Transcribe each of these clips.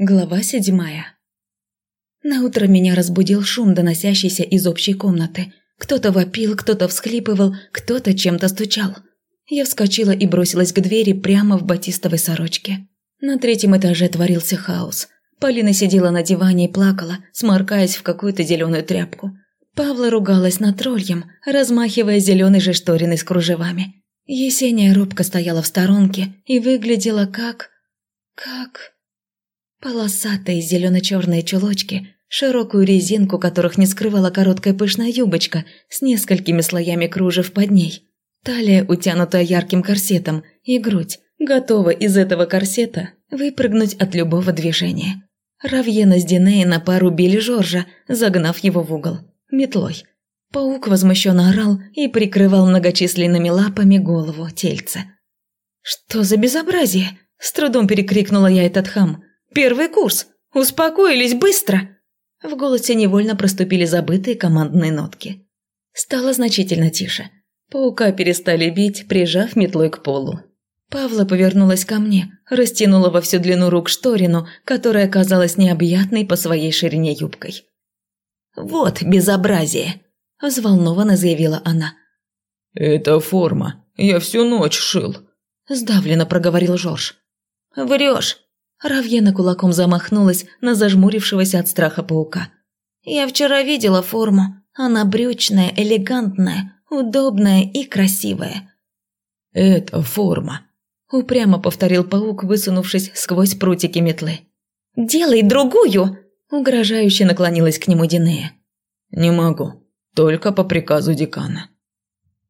Глава седьмая. Наутро меня разбудил шум, доносящийся из общей комнаты. Кто-то вопил, кто-то всхлипывал, кто-то чем-то стучал. Я вскочила и бросилась к двери прямо в батистовой сорочке. На третьем этаже творился хаос. Полина сидела на диване и плакала, сморкаясь в какую-то зеленую тряпку. Павла ругалась над троллем, размахивая зеленой же шториной с кружевами. Есения робко стояла в сторонке и выглядела как... как... Полосатые зелено-черные чулочки, широкую резинку которых не скрывала короткая пышная юбочка с несколькими слоями кружев под ней. Талия, утянутая ярким корсетом, и грудь, готова из этого корсета выпрыгнуть от любого движения. Равьена с Динеей на пару били Жоржа, загнав его в угол. Метлой. Паук возмущенно орал и прикрывал многочисленными лапами голову тельца. «Что за безобразие?» – с трудом перекрикнула я этот хам – Первый курс! Успокоились быстро!» В голосе невольно проступили забытые командные нотки. Стало значительно тише. Паука перестали бить, прижав метлой к полу. Павла повернулась ко мне, растянула во всю длину рук шторину, которая казалась необъятной по своей ширине юбкой. «Вот безобразие!» – взволнованно заявила она. «Это форма. Я всю ночь шил», – сдавленно проговорил Жорж. «Врешь. Равьена кулаком замахнулась на зажмурившегося от страха паука. «Я вчера видела форму. Она брючная, элегантная, удобная и красивая». «Это форма», – упрямо повторил паук, высунувшись сквозь прутики метлы. «Делай другую!» – угрожающе наклонилась к нему Динея. «Не могу. Только по приказу декана».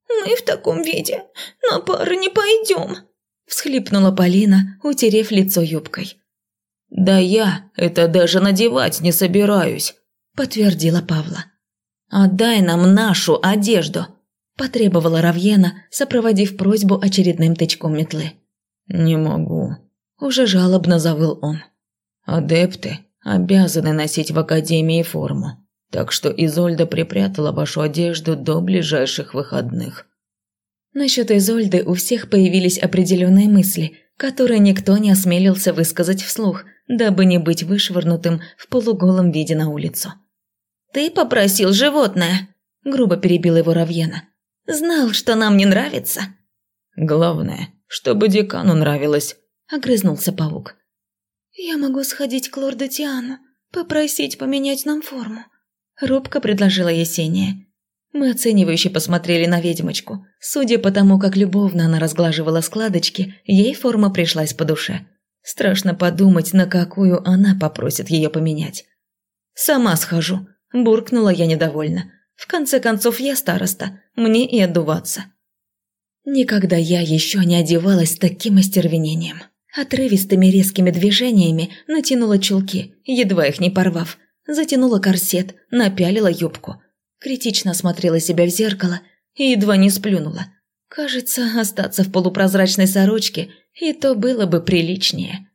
«Мы в таком виде на пары не пойдем», – всхлипнула Полина, утерев лицо юбкой. «Да я это даже надевать не собираюсь», – подтвердила Павла. «Отдай нам нашу одежду», – потребовала Равьена, сопроводив просьбу очередным тычком метлы. «Не могу», – уже жалобно завыл он. «Адепты обязаны носить в академии форму, так что Изольда припрятала вашу одежду до ближайших выходных». Насчет Изольды у всех появились определенные мысли, которые никто не осмелился высказать вслух – дабы не быть вышвырнутым в полуголом виде на улицу. «Ты попросил животное», – грубо перебил его Равьена. «Знал, что нам не нравится». «Главное, чтобы декану нравилось», – огрызнулся паук. «Я могу сходить к лорду Тиану, попросить поменять нам форму», – робко предложила Есения. Мы оценивающе посмотрели на ведьмочку. Судя по тому, как любовно она разглаживала складочки, ей форма пришлась по душе. Страшно подумать, на какую она попросит ее поменять. «Сама схожу», – буркнула я недовольно. «В конце концов, я староста, мне и отдуваться». Никогда я еще не одевалась с таким остервенением. Отрывистыми резкими движениями натянула чулки, едва их не порвав. Затянула корсет, напялила юбку. Критично осмотрела себя в зеркало и едва не сплюнула. Кажется, остаться в полупрозрачной сорочке и то было бы приличнее.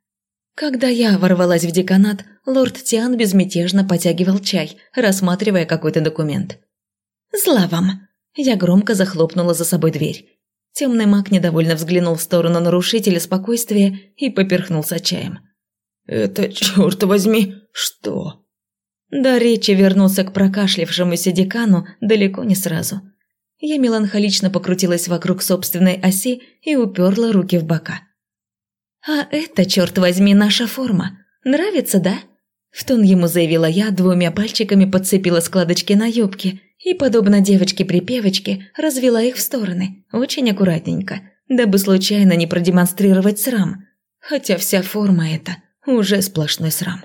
Когда я ворвалась в деканат, лорд Тиан безмятежно потягивал чай, рассматривая какой-то документ. «Зла вам!» Я громко захлопнула за собой дверь. Темный маг недовольно взглянул в сторону нарушителя спокойствия и поперхнулся чаем. «Это, черт возьми, что?» До речи вернулся к прокашлившемуся декану далеко не сразу. Я меланхолично покрутилась вокруг собственной оси и уперла руки в бока. «А это, черт возьми, наша форма. Нравится, да?» В тон ему заявила я, двумя пальчиками подцепила складочки на юбке и, подобно девочке-припевочке, развела их в стороны, очень аккуратненько, дабы случайно не продемонстрировать срам. Хотя вся форма эта уже сплошной срам.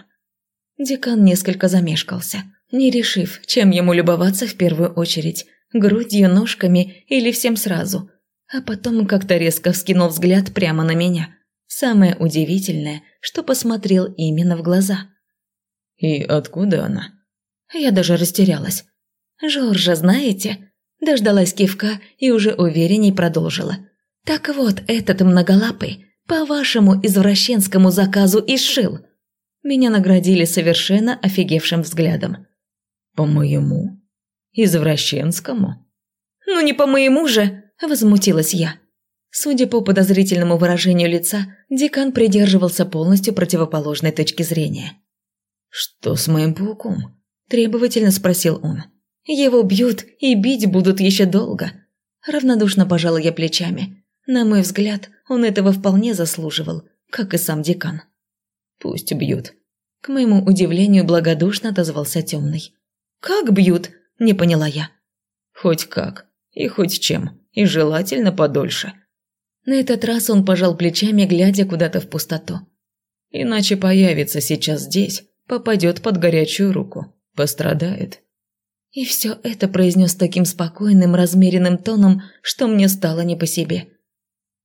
Декан несколько замешкался, не решив, чем ему любоваться в первую очередь – грудью, ножками или всем сразу. А потом как-то резко вскинул взгляд прямо на меня – Самое удивительное, что посмотрел именно в глаза. «И откуда она?» Я даже растерялась. «Жоржа, знаете?» Дождалась кивка и уже уверенней продолжила. «Так вот, этот многолапый по вашему извращенскому заказу и сшил». Меня наградили совершенно офигевшим взглядом. «По моему? Извращенскому?» «Ну не по моему же!» – возмутилась я. Судя по подозрительному выражению лица, декан придерживался полностью противоположной точки зрения. «Что с моим пауком?» – требовательно спросил он. «Его бьют и бить будут еще долго». Равнодушно пожала я плечами. На мой взгляд, он этого вполне заслуживал, как и сам декан. «Пусть бьют». К моему удивлению, благодушно отозвался темный. «Как бьют?» – не поняла я. «Хоть как. И хоть чем. И желательно подольше». На этот раз он пожал плечами, глядя куда-то в пустоту. «Иначе появится сейчас здесь, попадет под горячую руку, пострадает». И все это произнес таким спокойным, размеренным тоном, что мне стало не по себе.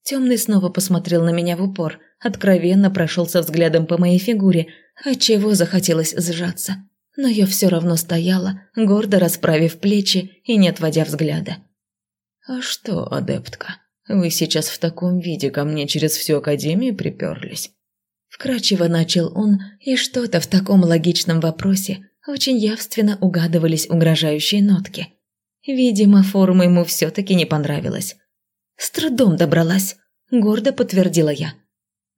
Темный снова посмотрел на меня в упор, откровенно прошелся взглядом по моей фигуре, отчего захотелось сжаться. Но я все равно стояла, гордо расправив плечи и не отводя взгляда. «А что, адептка, вы сейчас в таком виде ко мне через всю Академию приперлись?» Вкрадчиво начал он, и что-то в таком логичном вопросе очень явственно угадывались угрожающие нотки. Видимо, форма ему все-таки не понравилась. «С трудом добралась», – гордо подтвердила я.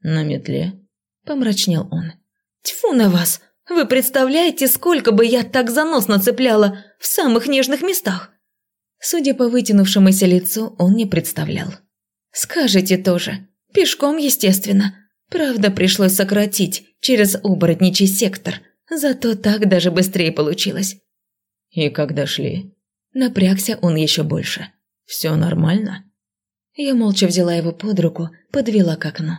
«На метле?» – помрачнел он. «Тьфу на вас! Вы представляете, сколько бы я так за нос нацепляла в самых нежных местах?» Судя по вытянувшемуся лицу, он не представлял. «Скажите тоже. Пешком, естественно. Правда, пришлось сократить через оборотничий сектор. Зато так даже быстрее получилось». «И когда шли?» Напрягся он еще больше. «Все нормально?» Я молча взяла его под руку, подвела к окну.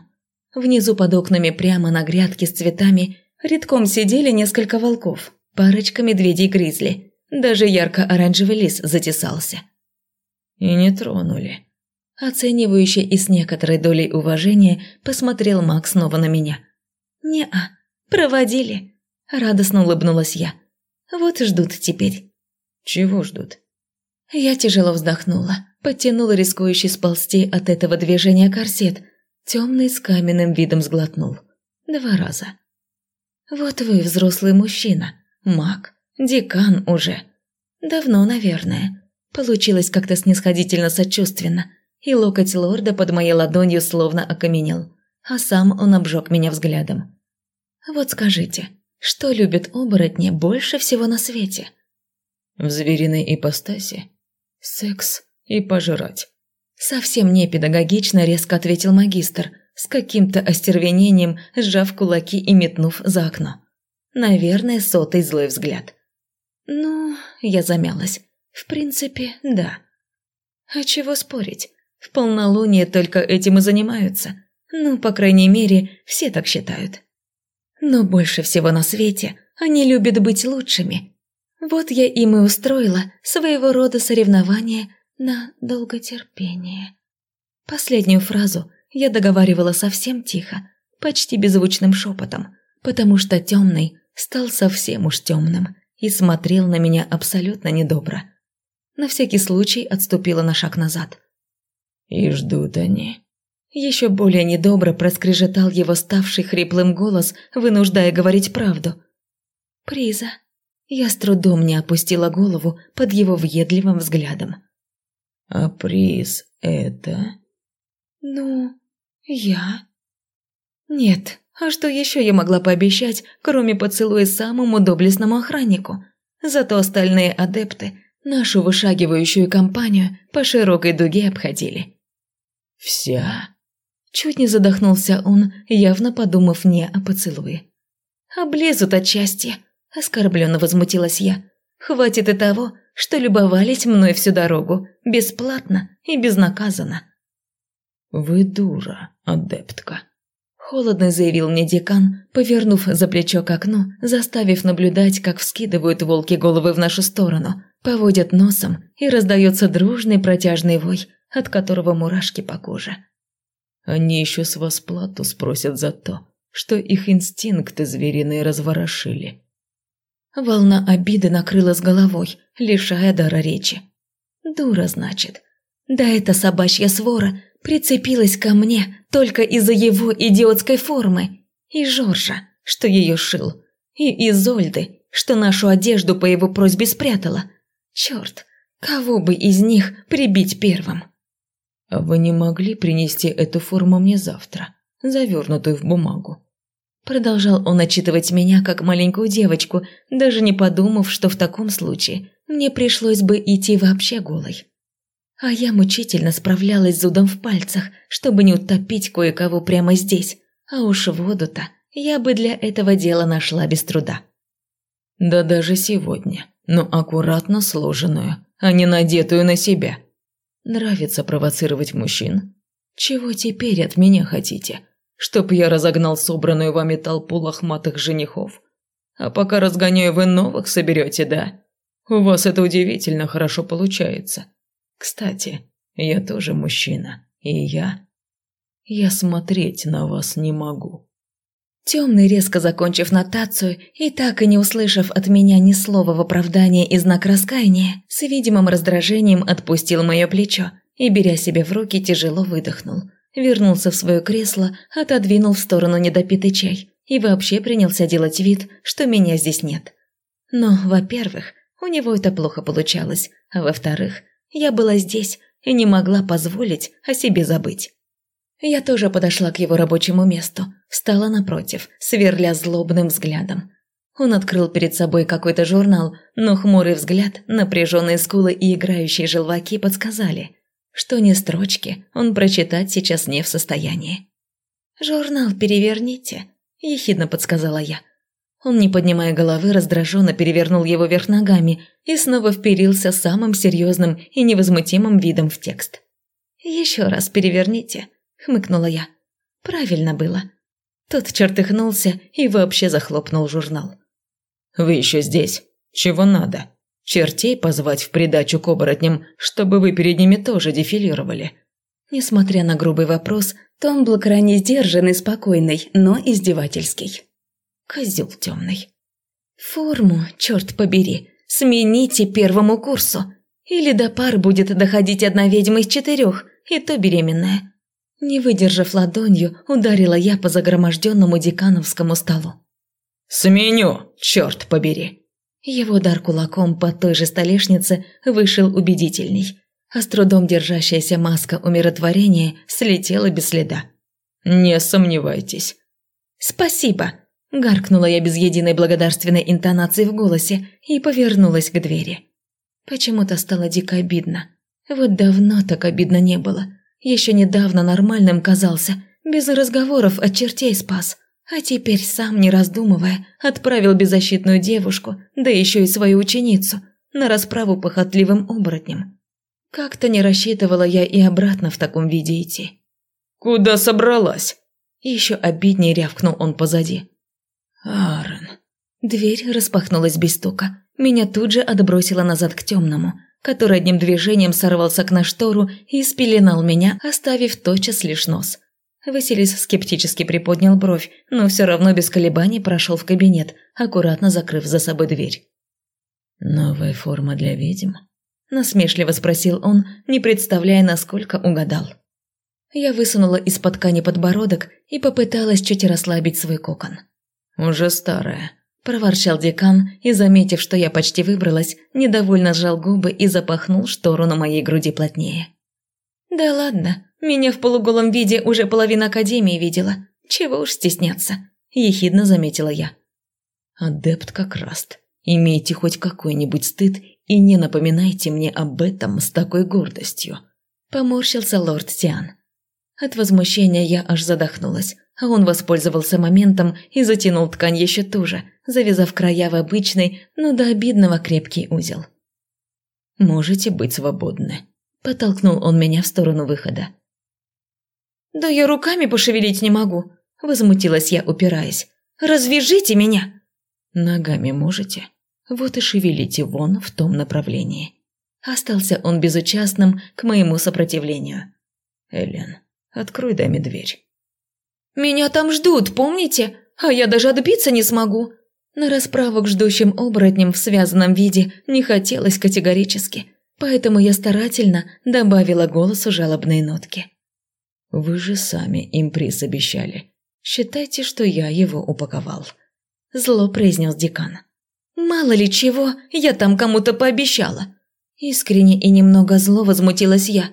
Внизу под окнами прямо на грядке с цветами редком сидели несколько волков, парочка медведей-гризли. Даже ярко-оранжевый лис затесался. «И не тронули», Оценивающе и с некоторой долей уважения посмотрел Макс снова на меня. «Не-а, проводили», – радостно улыбнулась я. «Вот ждут теперь». «Чего ждут?» Я тяжело вздохнула, подтянула рискующий сползти от этого движения корсет. Темный с каменным видом сглотнул. Два раза. «Вот вы взрослый мужчина, маг, декан уже. Давно, наверное». Получилось как-то снисходительно сочувственно – и локоть лорда под моей ладонью словно окаменел, а сам он обжег меня взглядом. «Вот скажите, что любят оборотни больше всего на свете?» «В звериной ипостаси? Секс и пожирать». Совсем не педагогично резко ответил магистр, с каким-то остервенением сжав кулаки и метнув за окно. Наверное, сотый злой взгляд. «Ну, я замялась. В принципе, да. А чего спорить? В полнолуние только этим и занимаются. Ну, по крайней мере, все так считают. Но больше всего на свете они любят быть лучшими. Вот я им и устроила своего рода соревнование на долготерпение. Последнюю фразу я договаривала совсем тихо, почти беззвучным шепотом, потому что темный стал совсем уж темным и смотрел на меня абсолютно недобро. На всякий случай отступила на шаг назад – и ждут они. Еще более недобро проскрежетал его ставший хриплым голос, вынуждая говорить правду. «Приза». Я с трудом не опустила голову под его въедливым взглядом. «А приз это?» «Ну, я...» «Нет, а что еще я могла пообещать, кроме поцелуя самому доблестному охраннику? Зато остальные адепты нашу вышагивающую компанию по широкой дуге обходили». «Вся?» Чуть не задохнулся он, явно подумав не о поцелуе. «Облезут от счастья», – оскорбленно возмутилась я. «Хватит и того, что любовались мной всю дорогу, бесплатно и безнаказанно». «Вы дура, адептка», – холодно заявил мне декан, повернув за плечо к окну, заставив наблюдать, как вскидывают волки головы в нашу сторону, поводят носом и раздается дружный протяжный вой, от которого мурашки по коже. Они еще с вас плату спросят за то, что их инстинкты звериные разворошили. Волна обиды накрыла с головой, лишая дара речи. Дура, значит. Да эта собачья свора прицепилась ко мне только из-за его идиотской формы. И Жоржа, что ее шил. И Изольды, что нашу одежду по его просьбе спрятала. Черт, кого бы из них прибить первым? А вы не могли принести эту форму мне завтра, завернутую в бумагу? Продолжал он отчитывать меня как маленькую девочку, даже не подумав, что в таком случае мне пришлось бы идти вообще голой. А я мучительно справлялась с зудом в пальцах, чтобы не утопить кое-кого прямо здесь, а уж воду-то я бы для этого дела нашла без труда. Да даже сегодня, но аккуратно сложенную, а не надетую на себя. Нравится провоцировать мужчин. Чего теперь от меня хотите? Чтоб я разогнал собранную вами толпу лохматых женихов? А пока разгоняю, вы новых соберете, да? У вас это удивительно хорошо получается. Кстати, я тоже мужчина, и я... Я смотреть на вас не могу. Темный, резко закончив нотацию и так и не услышав от меня ни слова в оправдание и знак раскаяния, с видимым раздражением отпустил мое плечо и, беря себя в руки, тяжело выдохнул. Вернулся в свое кресло, отодвинул в сторону недопитый чай и вообще принялся делать вид, что меня здесь нет. Но, во-первых, у него это плохо получалось, а во-вторых, я была здесь и не могла позволить о себе забыть. Я тоже подошла к его рабочему месту, встала напротив, сверля злобным взглядом. Он открыл перед собой какой-то журнал, но хмурый взгляд, напряженные скулы и играющие желваки подсказали, что ни строчки он прочитать сейчас не в состоянии. «Журнал переверните», – ехидно подсказала я. Он, не поднимая головы, раздраженно перевернул его вверх ногами и снова вперился самым серьезным и невозмутимым видом в текст. «Еще раз переверните», хмыкнула я. Правильно было. Тот чертыхнулся и вообще захлопнул журнал. «Вы еще здесь? Чего надо? Чертей позвать в придачу к оборотням, чтобы вы перед ними тоже дефилировали?» Несмотря на грубый вопрос, тон был крайне сдержанный, спокойный, но издевательский. Козел темный. «Форму, черт побери, смените первому курсу. Или до пар будет доходить одна ведьма из четырех, и то беременная. Не выдержав ладонью, ударила я по загроможденному декановскому столу. «Сменю, черт побери!» Его удар кулаком по той же столешнице вышел убедительней, а с трудом держащаяся маска умиротворения слетела без следа. «Не сомневайтесь». «Спасибо!» – гаркнула я без единой благодарственной интонации в голосе и повернулась к двери. Почему-то стало дико обидно. Вот давно так обидно не было. Еще недавно нормальным казался, без разговоров от чертей спас. А теперь сам, не раздумывая, отправил беззащитную девушку, да еще и свою ученицу, на расправу похотливым оборотням. Как-то не рассчитывала я и обратно в таком виде идти. «Куда собралась?» Еще обиднее рявкнул он позади. «Аарон». Дверь распахнулась без стука. Меня тут же отбросило назад к темному – который одним движением сорвался к на штору и спеленал меня, оставив тотчас лишь нос. Василис скептически приподнял бровь, но все равно без колебаний прошел в кабинет, аккуратно закрыв за собой дверь. «Новая форма для ведьм?» – насмешливо спросил он, не представляя, насколько угадал. Я высунула из-под ткани подбородок и попыталась чуть расслабить свой кокон. «Уже старая», проворчал декан и, заметив, что я почти выбралась, недовольно сжал губы и запахнул штору на моей груди плотнее. «Да ладно, меня в полуголом виде уже половина академии видела. Чего уж стесняться», – ехидно заметила я. «Адепт как Раст, имейте хоть какой-нибудь стыд и не напоминайте мне об этом с такой гордостью», – поморщился лорд Тиан. От возмущения я аж задохнулась, а он воспользовался моментом и затянул ткань еще туже, завязав края в обычный, но до обидного крепкий узел. «Можете быть свободны», – подтолкнул он меня в сторону выхода. «Да я руками пошевелить не могу», – возмутилась я, упираясь. «Развяжите меня!» «Ногами можете? Вот и шевелите вон в том направлении». Остался он безучастным к моему сопротивлению. «Эллен, открой даме дверь». «Меня там ждут, помните? А я даже отбиться не смогу!» На расправу ждущим оборотням в связанном виде не хотелось категорически, поэтому я старательно добавила голосу жалобные нотки. «Вы же сами им приз обещали. Считайте, что я его упаковал», – зло произнес декан. «Мало ли чего, я там кому-то пообещала». Искренне и немного зло возмутилась я.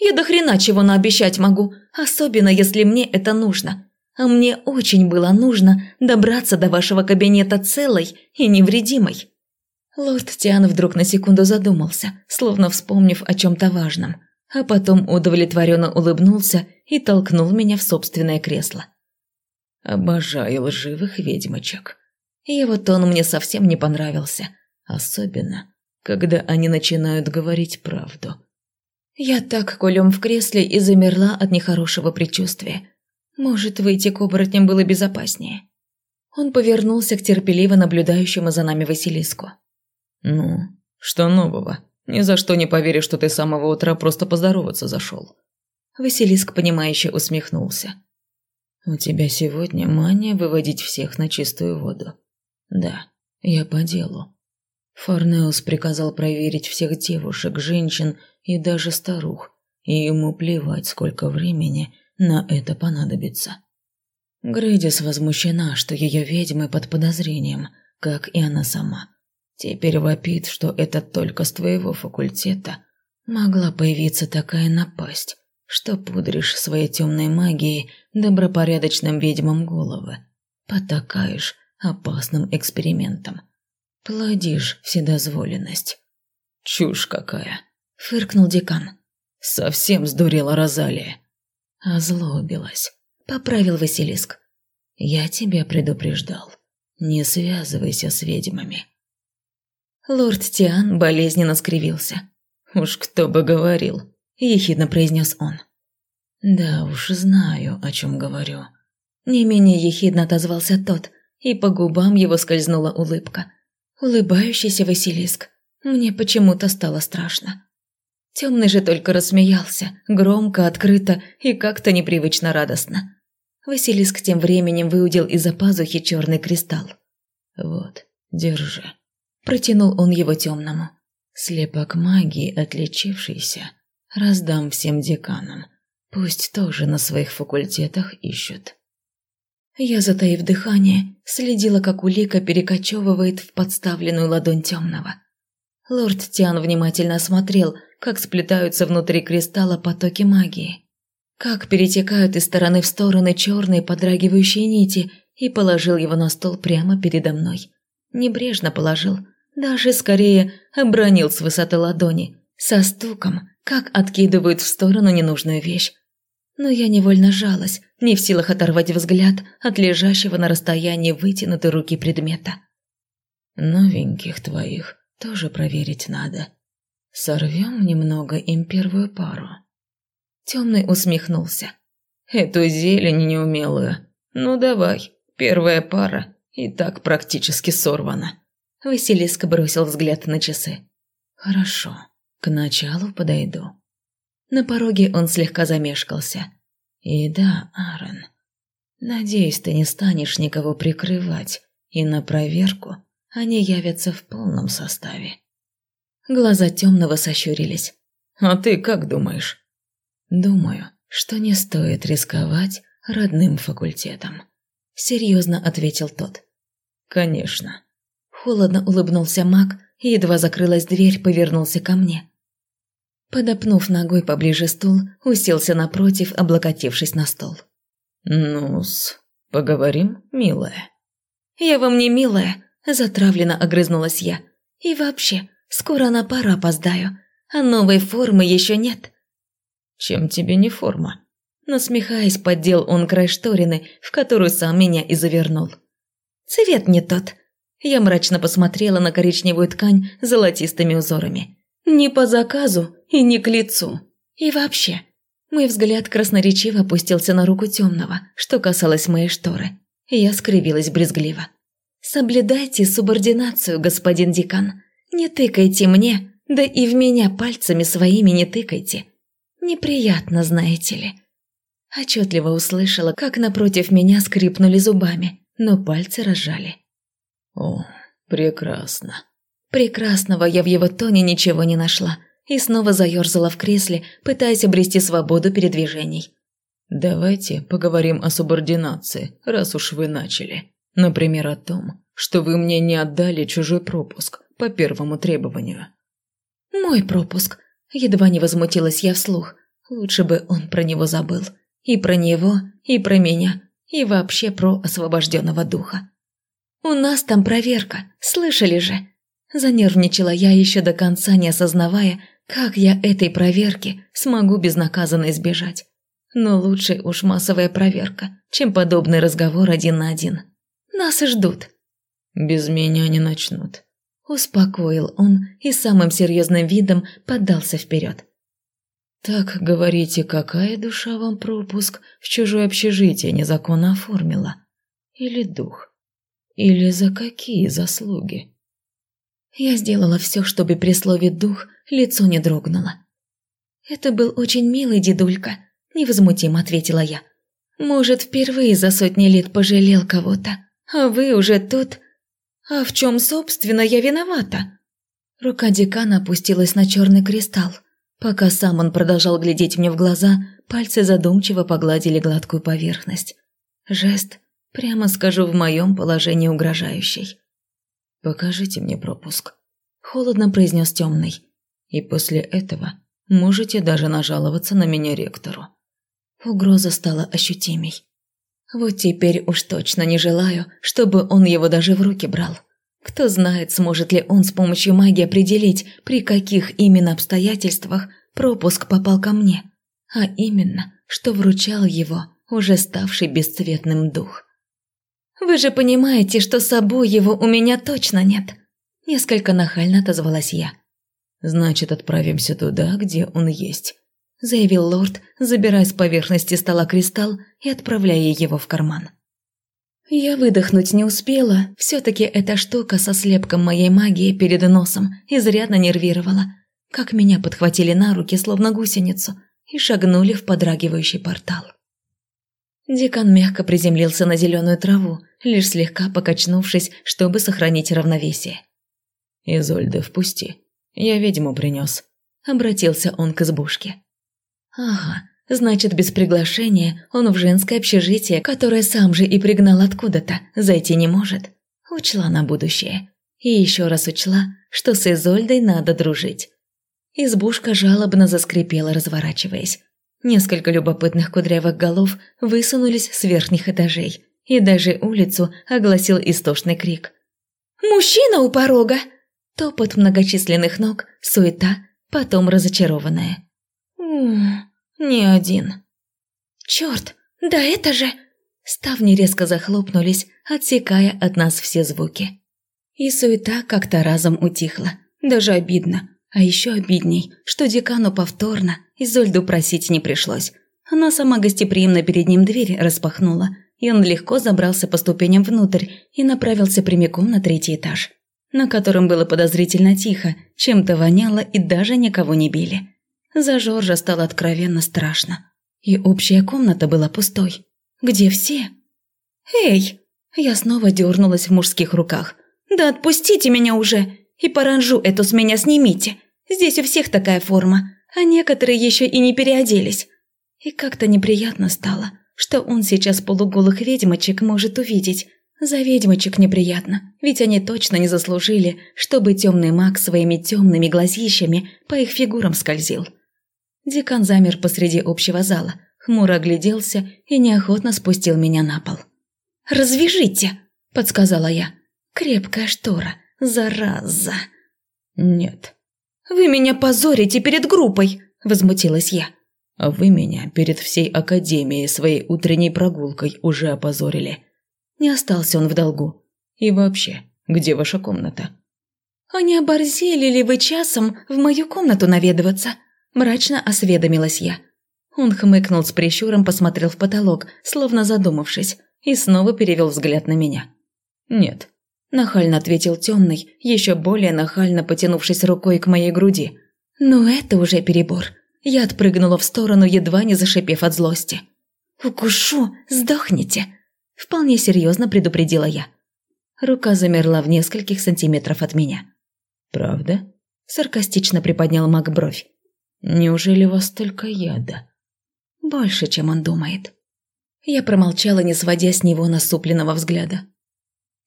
Я до хрена чего наобещать могу, особенно если мне это нужно. А мне очень было нужно добраться до вашего кабинета целой и невредимой». Лорд Тиан вдруг на секунду задумался, словно вспомнив о чем-то важном, а потом удовлетворенно улыбнулся и толкнул меня в собственное кресло. «Обожаю лживых ведьмочек». Его тон мне совсем не понравился, особенно, когда они начинают говорить правду. Я так колем в кресле и замерла от нехорошего предчувствия. Может, выйти к оборотням было безопаснее. Он повернулся к терпеливо наблюдающему за нами Василиску. «Ну, что нового? Ни за что не поверишь, что ты с самого утра просто поздороваться зашел». Василиск, понимающе усмехнулся. «У тебя сегодня мания выводить всех на чистую воду». «Да, я по делу. Форнеус приказал проверить всех девушек, женщин и даже старух, и ему плевать, сколько времени на это понадобится. Грейдис возмущена, что ее ведьмы под подозрением, как и она сама. Теперь вопит, что это только с твоего факультета могла появиться такая напасть, что пудришь своей темной магией добропорядочным ведьмам головы, потакаешь опасным экспериментом. Плодишь вседозволенность. Чушь какая, фыркнул декан. Совсем сдурела Розалия. Озлобилась. Поправил Василиск. Я тебя предупреждал. Не связывайся с ведьмами. Лорд Тиан болезненно скривился. «Уж кто бы говорил», – ехидно произнес он. «Да уж знаю, о чем говорю». Не менее ехидно отозвался тот, и по губам его скользнула улыбка. Улыбающийся Василиск. Мне почему-то стало страшно. Темный же только рассмеялся, громко, открыто и как-то непривычно радостно. Василиск тем временем выудил из-за пазухи черный кристалл. «Вот, держи». Протянул он его темному. «Слепок магии, отличившийся, раздам всем деканам. Пусть тоже на своих факультетах ищут». Я, затаив дыхание, следила, как улика перекочевывает в подставленную ладонь темного. Лорд Тиан внимательно осмотрел, как сплетаются внутри кристалла потоки магии, как перетекают из стороны в стороны черные подрагивающие нити, и положил его на стол прямо передо мной. Небрежно положил, даже скорее обронил с высоты ладони, со стуком, как откидывают в сторону ненужную вещь, но я невольно жалась, не в силах оторвать взгляд от лежащего на расстоянии вытянутой руки предмета. «Новеньких твоих тоже проверить надо. Сорвем немного им первую пару». Темный усмехнулся. «Эту зелень неумелую. Ну давай, первая пара и так практически сорвана». Василиск бросил взгляд на часы. «Хорошо, к началу подойду». На пороге он слегка замешкался. «И да, Аарон, надеюсь, ты не станешь никого прикрывать, и на проверку они явятся в полном составе». Глаза темного сощурились. «А ты как думаешь?» «Думаю, что не стоит рисковать родным факультетом», — серьезно ответил тот. «Конечно». Холодно улыбнулся маг, едва закрылась дверь, повернулся ко мне. Подопнув ногой поближе стул, уселся напротив, облокотившись на стол. «Ну-с, поговорим, милая?» «Я вам не милая», – затравленно огрызнулась я. «И вообще, скоро на пора опоздаю, а новой формы еще нет». «Чем тебе не форма?» Насмехаясь, поддел он край шторины, в которую сам меня и завернул. «Цвет не тот». Я мрачно посмотрела на коричневую ткань с золотистыми узорами. Не по заказу и не к лицу. И вообще, мой взгляд красноречиво опустился на руку темного, что касалось моей шторы. Я скривилась брезгливо. «Соблюдайте субординацию, господин декан. Не тыкайте мне, да и в меня пальцами своими не тыкайте. Неприятно, знаете ли». Отчетливо услышала, как напротив меня скрипнули зубами, но пальцы разжали. «О, прекрасно», Прекрасного я в его тоне ничего не нашла и снова заерзала в кресле, пытаясь обрести свободу передвижений. «Давайте поговорим о субординации, раз уж вы начали. Например, о том, что вы мне не отдали чужой пропуск по первому требованию». «Мой пропуск», – едва не возмутилась я вслух. Лучше бы он про него забыл. И про него, и про меня, и вообще про освобожденного духа. «У нас там проверка, слышали же?» Занервничала я еще до конца, не осознавая, как я этой проверки смогу безнаказанно избежать. Но лучше уж массовая проверка, чем подобный разговор один на один. Нас и ждут. «Без меня не начнут», – успокоил он и самым серьезным видом подался вперед. «Так, говорите, какая душа вам пропуск в чужое общежитие незаконно оформила? Или дух? Или за какие заслуги?» Я сделала все, чтобы при слове «дух» лицо не дрогнуло. «Это был очень милый дедулька», – невозмутимо ответила я. «Может, впервые за сотни лет пожалел кого-то, а вы уже тут...» «А в чем, собственно, я виновата?» Рука декана опустилась на черный кристалл. Пока сам он продолжал глядеть мне в глаза, пальцы задумчиво погладили гладкую поверхность. Жест, прямо скажу, в моем положении угрожающий. «Покажите мне пропуск», – холодно произнес темный. «И после этого можете даже нажаловаться на меня ректору». Угроза стала ощутимей. Вот теперь уж точно не желаю, чтобы он его даже в руки брал. Кто знает, сможет ли он с помощью магии определить, при каких именно обстоятельствах пропуск попал ко мне. А именно, что вручал его уже ставший бесцветным дух. «Вы же понимаете, что с собой его у меня точно нет!» Несколько нахально отозвалась я. «Значит, отправимся туда, где он есть», – заявил лорд, забирая с поверхности стола кристалл и отправляя его в карман. Я выдохнуть не успела, все-таки эта штука со слепком моей магии перед носом изрядно нервировала, как меня подхватили на руки, словно гусеницу, и шагнули в подрагивающий портал. Декан мягко приземлился на зеленую траву, лишь слегка покачнувшись, чтобы сохранить равновесие. «Изольда, впусти. Я ведьму принес», — обратился он к избушке. «Ага, значит, без приглашения он в женское общежитие, которое сам же и пригнал откуда-то, зайти не может». Учла на будущее. И еще раз учла, что с Изольдой надо дружить. Избушка жалобно заскрипела, разворачиваясь. Несколько любопытных кудрявых голов высунулись с верхних этажей, и даже улицу огласил истошный крик. «Мужчина у порога!» Топот многочисленных ног, суета, потом разочарованная. «Не один». «Черт, да это же...» Ставни резко захлопнулись, отсекая от нас все звуки. И суета как-то разом утихла. Даже обидно. А еще обидней, что декану повторно Изольду просить не пришлось. Она сама гостеприимно перед ним дверь распахнула, и он легко забрался по ступеням внутрь и направился прямиком на третий этаж, на котором было подозрительно тихо, чем-то воняло и даже никого не били. За Жоржа стало откровенно страшно. И общая комната была пустой. Где все? «Эй!» Я снова дернулась в мужских руках. «Да отпустите меня уже! И паранжу эту с меня снимите! Здесь у всех такая форма, а некоторые еще и не переоделись!» И как-то неприятно стало, что он сейчас полуголых ведьмочек может увидеть. За ведьмочек неприятно, ведь они точно не заслужили, чтобы темный маг своими темными глазищами по их фигурам скользил. Декан замер посреди общего зала, хмуро огляделся и неохотно спустил меня на пол. «Развяжите!» – подсказала я. «Крепкая штора, зараза!» «Нет». «Вы меня позорите перед группой!» – возмутилась я. «А вы меня перед всей академией своей утренней прогулкой уже опозорили». Не остался он в долгу. «И вообще, где ваша комната?» «А не оборзели ли вы часом в мою комнату наведываться?» Мрачно осведомилась я. Он хмыкнул с прищуром, посмотрел в потолок, словно задумавшись, и снова перевел взгляд на меня. «Нет», – нахально ответил темный, еще более нахально потянувшись рукой к моей груди. «Ну это уже перебор». Я отпрыгнула в сторону, едва не зашипев от злости. «Укушу, сдохните!» – вполне серьезно предупредила я. Рука замерла в нескольких сантиметров от меня. «Правда?» – саркастично приподнял маг бровь. Неужели у вас только яда? Больше, чем он думает. Я промолчала, не сводя с него насупленного взгляда.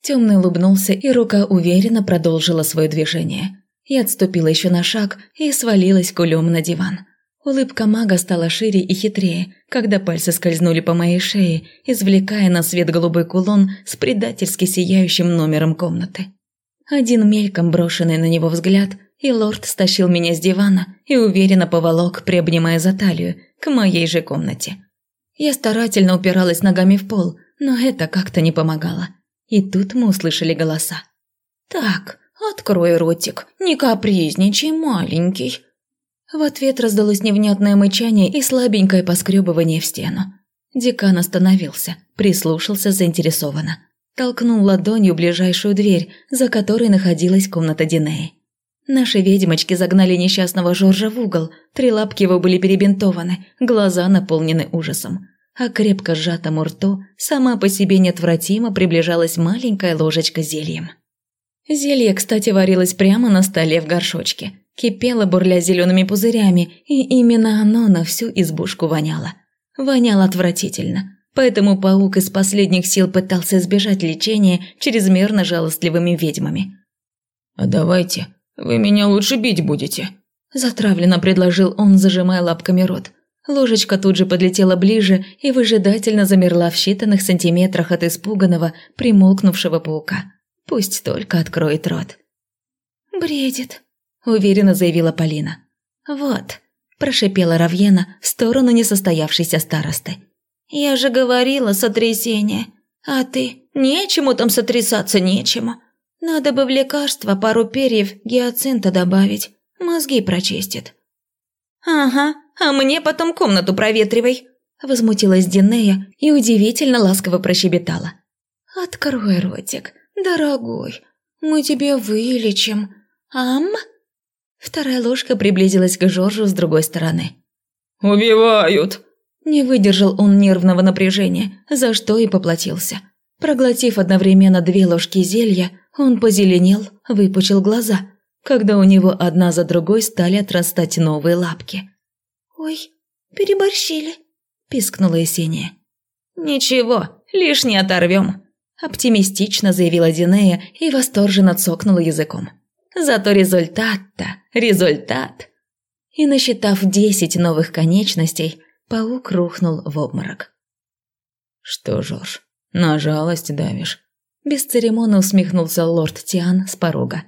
Темный улыбнулся, и рука уверенно продолжила свое движение. Я отступила еще на шаг и свалилась кулем на диван. Улыбка мага стала шире и хитрее, когда пальцы скользнули по моей шее, извлекая на свет голубой кулон с предательски сияющим номером комнаты. Один мельком брошенный на него взгляд, и лорд стащил меня с дивана и уверенно поволок, приобнимая за талию, к моей же комнате. Я старательно упиралась ногами в пол, но это как-то не помогало. И тут мы услышали голоса. «Так, открой ротик, не капризничай, маленький». В ответ раздалось невнятное мычание и слабенькое поскребывание в стену. Декан остановился, прислушался заинтересованно. Толкнул ладонью ближайшую дверь, за которой находилась комната Динеи. Наши ведьмочки загнали несчастного Жоржа в угол, три лапки его были перебинтованы, глаза наполнены ужасом. А крепко сжатому рту сама по себе неотвратимо приближалась маленькая ложечка зельем. Зелье, кстати, варилось прямо на столе в горшочке. Кипело, бурля зелеными пузырями, и именно оно на всю избушку воняло. Воняло отвратительно, поэтому паук из последних сил пытался избежать лечения чрезмерно жалостливыми ведьмами. «А давайте «Вы меня лучше бить будете», – затравленно предложил он, зажимая лапками рот. Ложечка тут же подлетела ближе и выжидательно замерла в считанных сантиметрах от испуганного, примолкнувшего паука. Пусть только откроет рот. «Бредит», – уверенно заявила Полина. «Вот», – прошипела Равьена в сторону несостоявшейся старосты. «Я же говорила, сотрясение. А ты? Нечему там сотрясаться, нечему. Надо бы в лекарство пару перьев гиацинта добавить. Мозги прочистит». «Ага, а мне потом комнату проветривай», – возмутилась Динея и удивительно ласково прощебетала. «Открой ротик, дорогой, мы тебе вылечим. Ам?» Вторая ложка приблизилась к Жоржу с другой стороны. «Убивают!» Не выдержал он нервного напряжения, за что и поплатился. Проглотив одновременно две ложки зелья, он позеленел, выпучил глаза, когда у него одна за другой стали отрастать новые лапки. «Ой, переборщили», – пискнула Есения. «Ничего, лишнее оторвем», – оптимистично заявила Динея и восторженно цокнула языком. «Зато результат-то, результат!» И насчитав десять новых конечностей, паук рухнул в обморок. «Что, Жорж, на жалость давишь?» Бесцеремонно усмехнулся лорд Тиан с порога.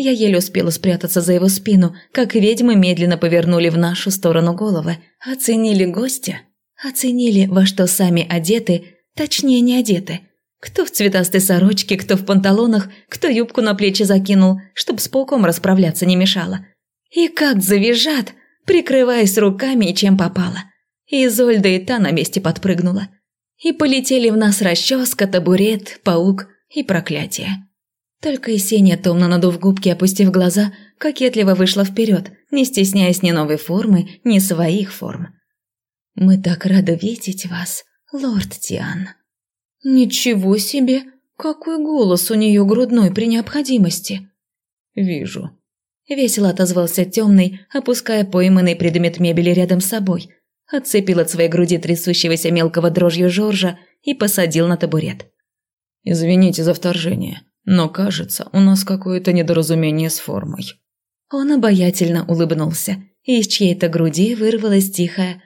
Я еле успела спрятаться за его спину, как ведьмы медленно повернули в нашу сторону головы. Оценили гостя. Оценили, во что сами одеты, точнее не одеты. Кто в цветастой сорочке, кто в панталонах, кто юбку на плечи закинул, чтоб с пауком расправляться не мешало. И как завизжат, прикрываясь руками и чем попало. Изольда и та на месте подпрыгнула. И полетели в нас расческа, табурет, паук и проклятие. Только Есения, томно надув губки, опустив глаза, кокетливо вышла вперед, не стесняясь ни новой формы, ни своих форм. «Мы так рады видеть вас, лорд Тиан». «Ничего себе! Какой голос у нее грудной при необходимости!» «Вижу», – весело отозвался темный, опуская пойманный предмет мебели рядом с собой, отцепил от своей груди трясущегося мелкого дрожью Жоржа и посадил на табурет. «Извините за вторжение, но, кажется, у нас какое-то недоразумение с формой». Он обаятельно улыбнулся, и из чьей-то груди вырвалось тихое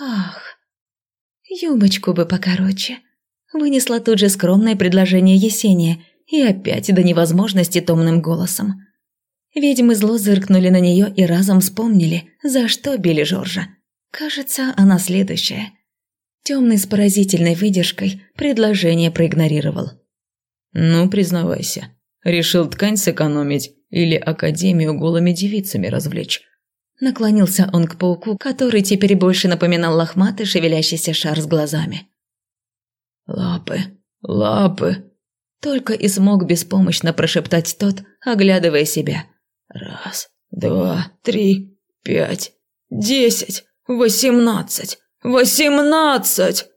«Ах, юбочку бы покороче». Вынесла тут же скромное предложение Есения и опять до невозможности томным голосом. Ведьмы зло зыркнули на нее и разом вспомнили, за что били Жоржа. Кажется, она следующая. Темный с поразительной выдержкой предложение проигнорировал. «Ну, признавайся, решил ткань сэкономить или Академию голыми девицами развлечь?» Наклонился он к пауку, который теперь больше напоминал лохматый шевелящийся шар с глазами. «Лапы, лапы!» Только и смог беспомощно прошептать тот, оглядывая себя. «Раз, два, три, пять, десять!» «Восемнадцать! Восемнадцать!»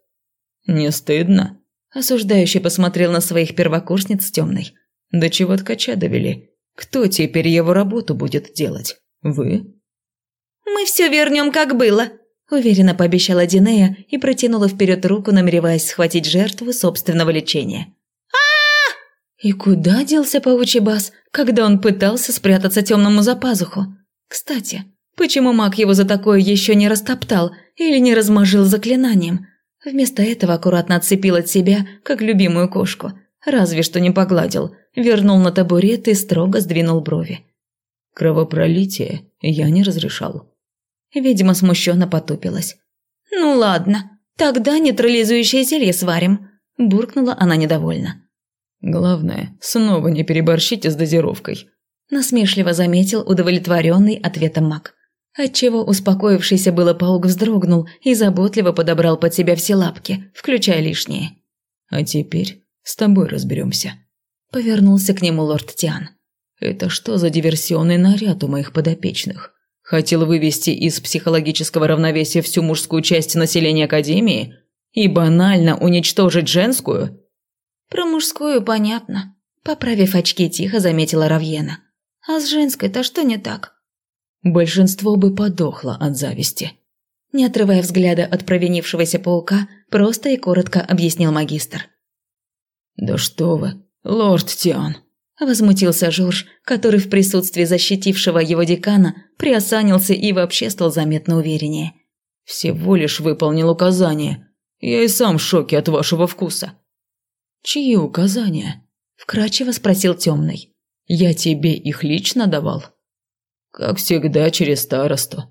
«Не стыдно?» Осуждающий посмотрел на своих первокурсниц темной. «До чего ткача довели? Кто теперь его работу будет делать? Вы?» «Мы все вернем, как было», – уверенно пообещала Динея и протянула вперед руку, намереваясь схватить жертву собственного лечения. а И куда делся паучий бас, когда он пытался спрятаться темному за пазуху? Кстати, Почему маг его за такое еще не растоптал или не размажил заклинанием? Вместо этого аккуратно отцепил от себя, как любимую кошку. Разве что не погладил. Вернул на табурет и строго сдвинул брови. Кровопролитие я не разрешал. Видимо, смущенно потупилась. «Ну ладно, тогда нейтрализующее зелье сварим», – буркнула она недовольно. «Главное, снова не переборщите с дозировкой», – насмешливо заметил удовлетворенный ответом маг. Отчего успокоившийся было паук вздрогнул и заботливо подобрал под себя все лапки, включая лишние. «А теперь с тобой разберемся», – повернулся к нему лорд Тиан. «Это что за диверсионный наряд у моих подопечных? Хотел вывести из психологического равновесия всю мужскую часть населения Академии и банально уничтожить женскую?» «Про мужскую понятно», – поправив очки, тихо заметила Равьена. «А с женской-то что не так?» Большинство бы подохло от зависти. Не отрывая взгляда от провинившегося паука, просто и коротко объяснил магистр. «Да что вы, лорд Тиан!» Возмутился Жорж, который в присутствии защитившего его декана приосанился и вообще стал заметно увереннее. «Всего лишь выполнил указания. Я и сам в шоке от вашего вкуса». «Чьи указания?» – вкратчиво спросил темный. «Я тебе их лично давал?» «Как всегда, через старосту».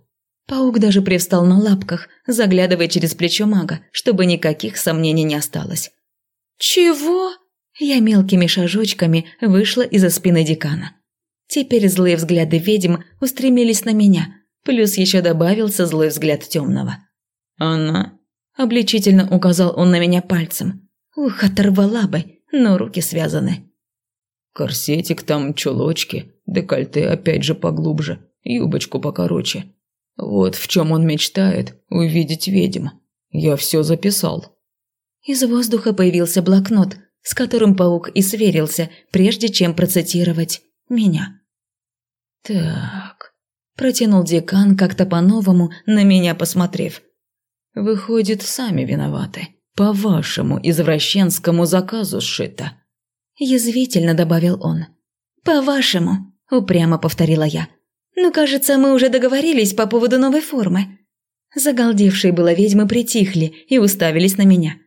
Паук даже привстал на лапках, заглядывая через плечо мага, чтобы никаких сомнений не осталось. «Чего?» Я мелкими шажочками вышла из-за спины декана. Теперь злые взгляды ведьм устремились на меня, плюс еще добавился злой взгляд темного. «Она?» – обличительно указал он на меня пальцем. Ух, оторвала бы, но руки связаны. «Корсетик там, чулочки, декольте опять же поглубже, юбочку покороче. Вот в чем он мечтает увидеть ведьм. Я все записал». Из воздуха появился блокнот, с которым паук и сверился, прежде чем процитировать меня. «Так», – протянул декан как-то по-новому, на меня посмотрев. «Выходит, сами виноваты. По вашему извращенскому заказу сшито». Язвительно добавил он. «По-вашему», – упрямо повторила я. «Ну, кажется, мы уже договорились по поводу новой формы». Загалдевшие было ведьмы притихли и уставились на меня –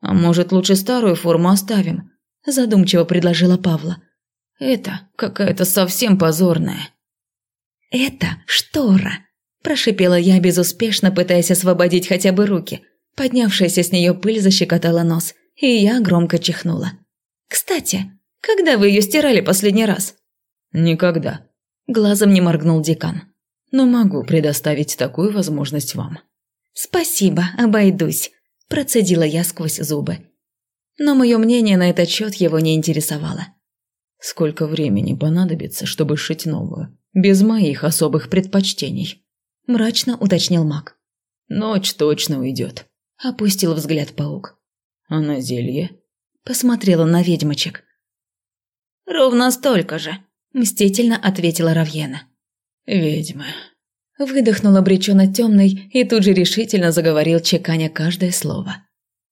«А может, лучше старую форму оставим?» – задумчиво предложила Павла. «Это какая-то совсем позорная». «Это штора», – прошипела я безуспешно, пытаясь освободить хотя бы руки. Поднявшаяся с нее пыль защекотала нос, и я громко чихнула. «Кстати, когда вы ее стирали последний раз?» «Никогда», – глазом не моргнул декан. «Но могу предоставить такую возможность вам». «Спасибо, обойдусь», Процедила я сквозь зубы. Но мое мнение на этот счет его не интересовало. «Сколько времени понадобится, чтобы шить новую? Без моих особых предпочтений?» Мрачно уточнил маг. «Ночь точно уйдет», – опустил взгляд паук. «А на зелье?» Посмотрела на ведьмочек. «Ровно столько же», – мстительно ответила Равьена. «Ведьмы», Выдохнул обреченно темный и тут же решительно заговорил, чеканя каждое слово.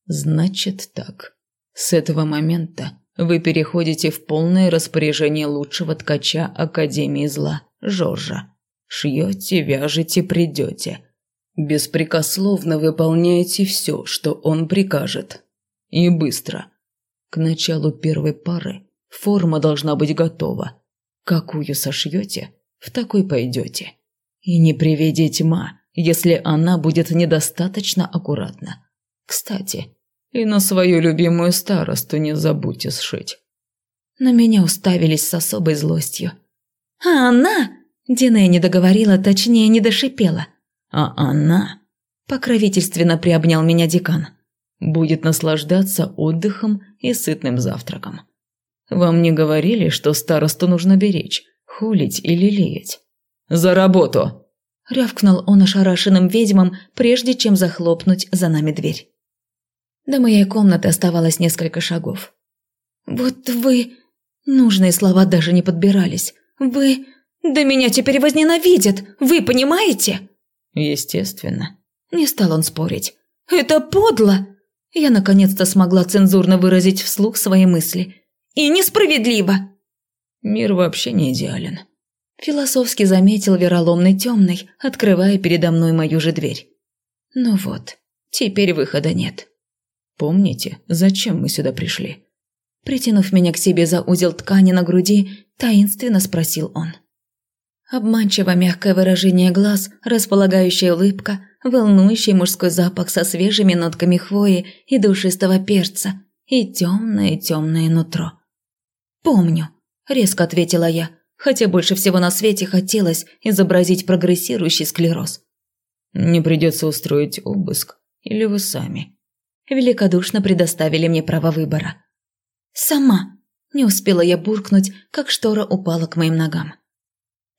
«Значит так. С этого момента вы переходите в полное распоряжение лучшего ткача Академии зла, Жоржа. Шьете, вяжете, придете. Беспрекословно выполняете все, что он прикажет. И быстро. К началу первой пары форма должна быть готова. Какую сошьете, в такой пойдете. И не приведи тьма, если она будет недостаточно аккуратна. Кстати, и на свою любимую старосту не забудьте сшить. На меня уставились с особой злостью. «А она?» Динея не договорила, точнее, не дошипела. «А она?» Покровительственно приобнял меня декан. «Будет наслаждаться отдыхом и сытным завтраком. Вам не говорили, что старосту нужно беречь, хулить или лелеять? «За работу!» – рявкнул он ошарашенным ведьмам, прежде чем захлопнуть за нами дверь. До моей комнаты оставалось несколько шагов. «Вот вы...» Нужные слова даже не подбирались. «Вы... Да меня теперь возненавидят! Вы понимаете?» «Естественно». Не стал он спорить. «Это подло!» Я наконец-то смогла цензурно выразить вслух свои мысли. «И несправедливо!» «Мир вообще не идеален», Философски заметил вероломный темный, открывая передо мной мою же дверь. Ну вот, теперь выхода нет. Помните, зачем мы сюда пришли? Притянув меня к себе за узел ткани на груди, таинственно спросил он. Обманчиво мягкое выражение глаз, располагающая улыбка, волнующий мужской запах со свежими нотками хвои и душистого перца и темное-темное нутро. «Помню», – резко ответила я, хотя больше всего на свете хотелось изобразить прогрессирующий склероз. «Не придется устроить обыск, или вы сами?» Великодушно предоставили мне право выбора. «Сама», – не успела я буркнуть, как штора упала к моим ногам.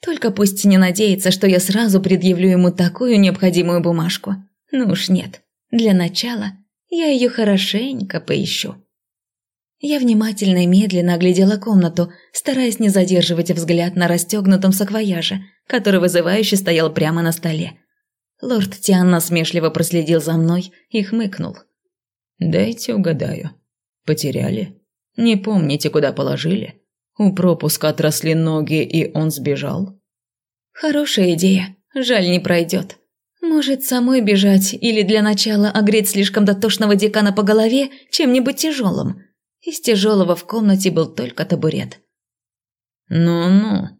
Только пусть не надеется, что я сразу предъявлю ему такую необходимую бумажку. Ну уж нет. Для начала я ее хорошенько поищу. Я внимательно и медленно оглядела комнату, стараясь не задерживать взгляд на расстегнутом саквояже, который вызывающе стоял прямо на столе. Лорд Тиан насмешливо проследил за мной и хмыкнул. «Дайте угадаю. Потеряли? Не помните, куда положили? У пропуска отросли ноги, и он сбежал?» «Хорошая идея. Жаль, не пройдет. Может, самой бежать или для начала огреть слишком дотошного декана по голове чем-нибудь тяжелым?» Из тяжелого в комнате был только табурет. «Ну-ну»,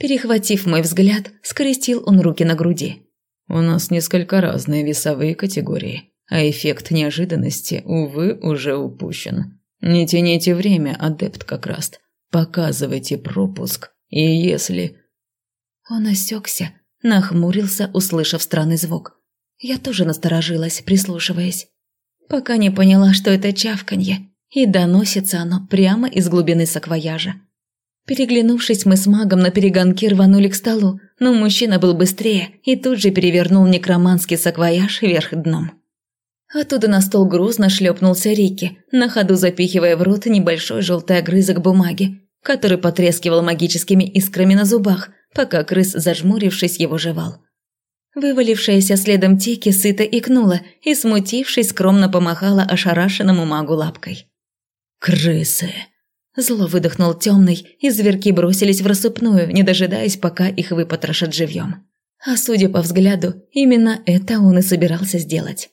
Перехватив мой взгляд, скрестил он руки на груди. «У нас несколько разные весовые категории, а эффект неожиданности, увы, уже упущен. Не тяните время, адепт как раз. Показывайте пропуск, и если...» Он осекся, нахмурился, услышав странный звук. Я тоже насторожилась, прислушиваясь. Пока не поняла, что это чавканье, и доносится оно прямо из глубины саквояжа. Переглянувшись, мы с магом на перегонки рванули к столу, но мужчина был быстрее и тут же перевернул некроманский саквояж вверх дном. Оттуда на стол грузно шлепнулся Рики, на ходу запихивая в рот небольшой желтый огрызок бумаги, который потрескивал магическими искрами на зубах, пока крыс, зажмурившись, его жевал. Вывалившаяся следом Тики сыто икнула и, смутившись, скромно помахала ошарашенному магу лапкой. «Крысы!» Зло выдохнул темный, и зверки бросились в рассыпную, не дожидаясь, пока их выпотрошат живьем. А судя по взгляду, именно это он и собирался сделать.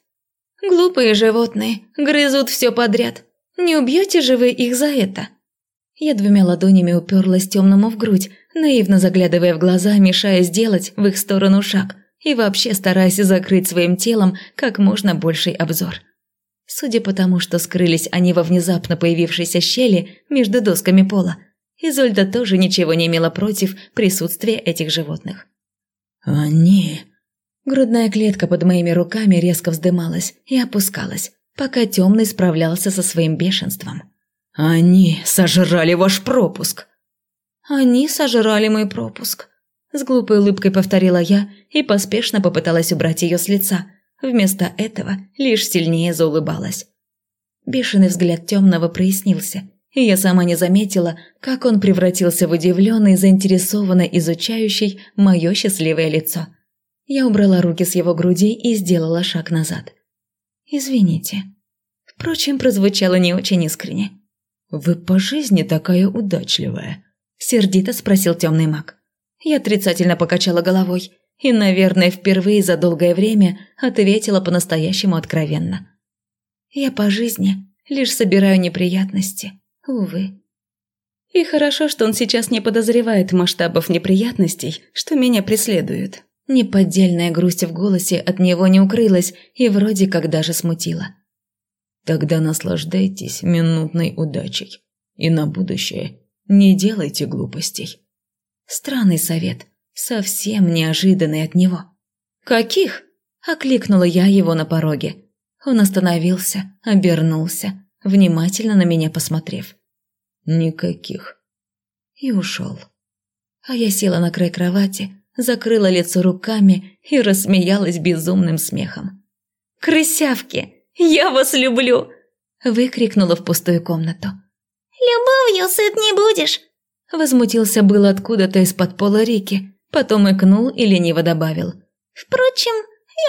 «Глупые животные, грызут все подряд. Не убьете же вы их за это?» Я двумя ладонями уперлась темному в грудь, наивно заглядывая в глаза, мешая сделать в их сторону шаг и вообще стараясь закрыть своим телом как можно больший обзор. Судя по тому, что скрылись они во внезапно появившейся щели между досками пола, Изольда тоже ничего не имела против присутствия этих животных. «Они...» Грудная клетка под моими руками резко вздымалась и опускалась, пока темный справлялся со своим бешенством. «Они сожрали ваш пропуск!» «Они сожрали мой пропуск», – с глупой улыбкой повторила я и поспешно попыталась убрать ее с лица. Вместо этого лишь сильнее заулыбалась. Бешеный взгляд темного прояснился, и я сама не заметила, как он превратился в удивленный, заинтересованно изучающий мое счастливое лицо. Я убрала руки с его груди и сделала шаг назад. «Извините». Впрочем, прозвучало не очень искренне. «Вы по жизни такая удачливая», – сердито спросил темный маг. Я отрицательно покачала головой и, наверное, впервые за долгое время ответила по-настоящему откровенно. «Я по жизни лишь собираю неприятности, увы». И хорошо, что он сейчас не подозревает масштабов неприятностей, что меня преследуют. Неподдельная грусть в голосе от него не укрылась и вроде как даже смутила. Тогда наслаждайтесь минутной удачей. И на будущее не делайте глупостей. Странный совет, совсем неожиданный от него. «Каких?» – окликнула я его на пороге. Он остановился, обернулся, внимательно на меня посмотрев. «Никаких». И ушел. А я села на край кровати, закрыла лицо руками и рассмеялась безумным смехом. «Крысявки!» «Я вас люблю!» – выкрикнула в пустую комнату. «Любовью сыт не будешь!» – возмутился был откуда-то из-под пола Рики, потом икнул и лениво добавил. «Впрочем,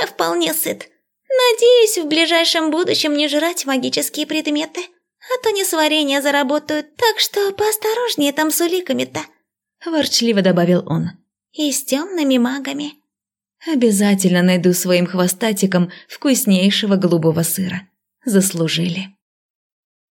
я вполне сыт. Надеюсь, в ближайшем будущем не жрать магические предметы, а то несварение заработают, так что поосторожнее там с уликами-то». – ворчливо добавил он. «И с темными магами». «Обязательно найду своим хвостатиком вкуснейшего голубого сыра. Заслужили».